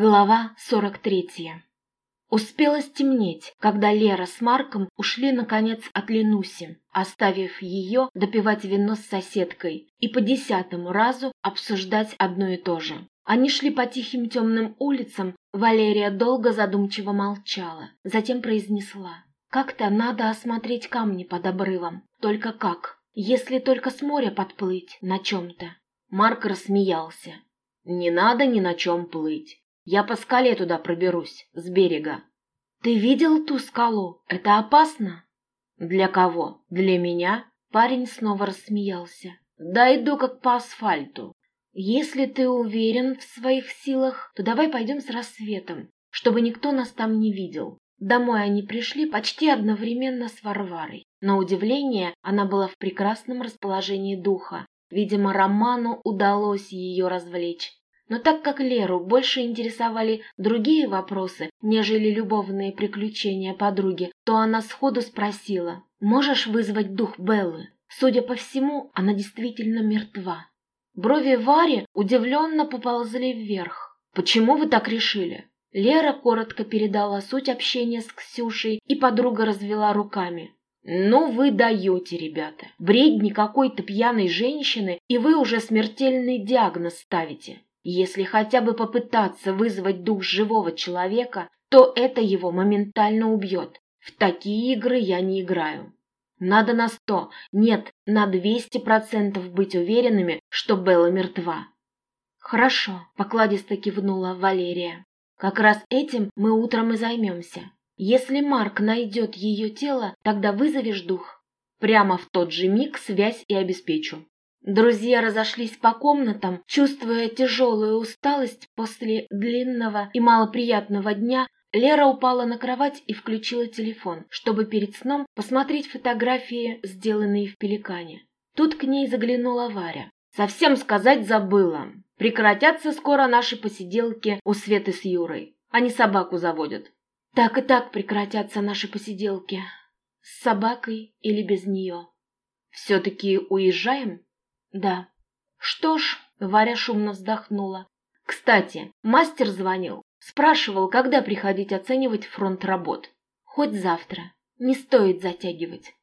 Глава 43 Успело стемнеть, когда Лера с Марком ушли, наконец, от Ленуси, оставив ее допивать вино с соседкой и по десятому разу обсуждать одно и то же. Они шли по тихим темным улицам, Валерия долго задумчиво молчала, затем произнесла. «Как-то надо осмотреть камни под обрывом. Только как? Если только с моря подплыть на чем-то». Марк рассмеялся. «Не надо ни на чем плыть. Я по скале туда проберусь, с берега. Ты видел ту скалу? Это опасно? Для кого? Для меня? Парень снова рассмеялся. Да иду как по асфальту. Если ты уверен в своих силах, то давай пойдем с рассветом, чтобы никто нас там не видел. Домой они пришли почти одновременно с Варварой. На удивление, она была в прекрасном расположении духа. Видимо, Роману удалось ее развлечь. Но так как Леру больше интересовали другие вопросы, нежели любовные приключения подруги, то она сходу спросила, «Можешь вызвать дух Беллы?» Судя по всему, она действительно мертва. Брови Вари удивленно поползли вверх. «Почему вы так решили?» Лера коротко передала суть общения с Ксюшей, и подруга развела руками. «Ну вы даете, ребята! Бредни какой-то пьяной женщины, и вы уже смертельный диагноз ставите. Если хотя бы попытаться вызвать дух живого человека, то это его моментально убьет. В такие игры я не играю. Надо на сто, нет, на двести процентов быть уверенными, что Белла мертва. Хорошо, покладисто кивнула Валерия. Как раз этим мы утром и займемся. Если Марк найдет ее тело, тогда вызовешь дух. Прямо в тот же миг связь и обеспечу. Друзья разошлись по комнатам, чувствуя тяжелую усталость после длинного и малоприятного дня. Лера упала на кровать и включила телефон, чтобы перед сном посмотреть фотографии, сделанные в Пеликане. Тут к ней заглянула Варя. «Совсем сказать забыла. Прекратятся скоро наши посиделки у Светы с Юрой. Они собаку заводят». «Так и так прекратятся наши посиделки. С собакой или без нее». «Все-таки уезжаем?» Да. Что ж, Варя шумно вздохнула. Кстати, мастер звонил. Спрашивал, когда приходить оценивать фронт работ. Хоть завтра. Не стоит затягивать.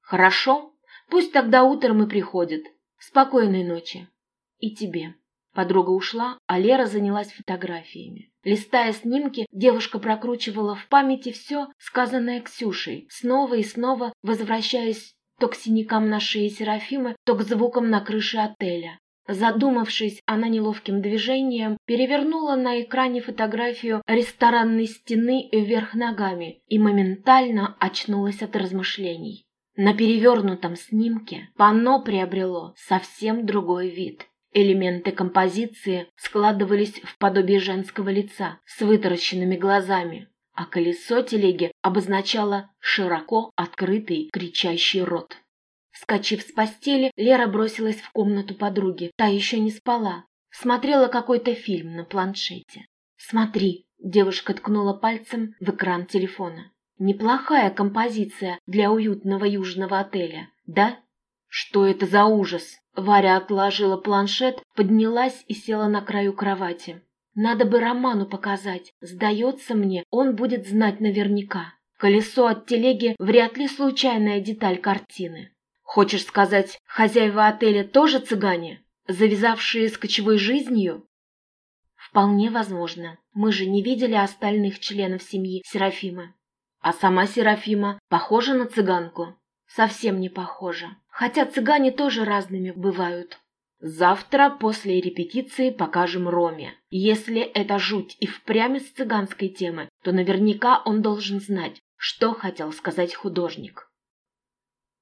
Хорошо. Пусть тогда утром и приходит. Спокойной ночи. И тебе. Подруга ушла, а Лера занялась фотографиями. Листая снимки, девушка прокручивала в памяти все, сказанное Ксюшей, снова и снова возвращаясь то к синякам на шее Серафимы, то к звукам на крыше отеля. Задумавшись, она неловким движением перевернула на экране фотографию ресторанной стены вверх ногами и моментально очнулась от размышлений. На перевернутом снимке панно приобрело совсем другой вид. Элементы композиции складывались в подобие женского лица с вытаращенными глазами, а колесо телеги обозначало широко открытый кричащий рот. Вскочив с постели, Лера бросилась в комнату подруги. Та еще не спала. Смотрела какой-то фильм на планшете. «Смотри», — девушка ткнула пальцем в экран телефона. «Неплохая композиция для уютного южного отеля, да?» «Что это за ужас?» Варя отложила планшет, поднялась и села на краю кровати. Надо бы Роману показать. Сдается мне, он будет знать наверняка. Колесо от телеги вряд ли случайная деталь картины. Хочешь сказать, хозяева отеля тоже цыгане, завязавшие с кочевой жизнью? Вполне возможно. Мы же не видели остальных членов семьи Серафимы. А сама Серафима похожа на цыганку? Совсем не похожа. Хотя цыгане тоже разными бывают. Завтра после репетиции покажем Роме. Если это жуть и впрямь из цыганской темы, то наверняка он должен знать, что хотел сказать художник.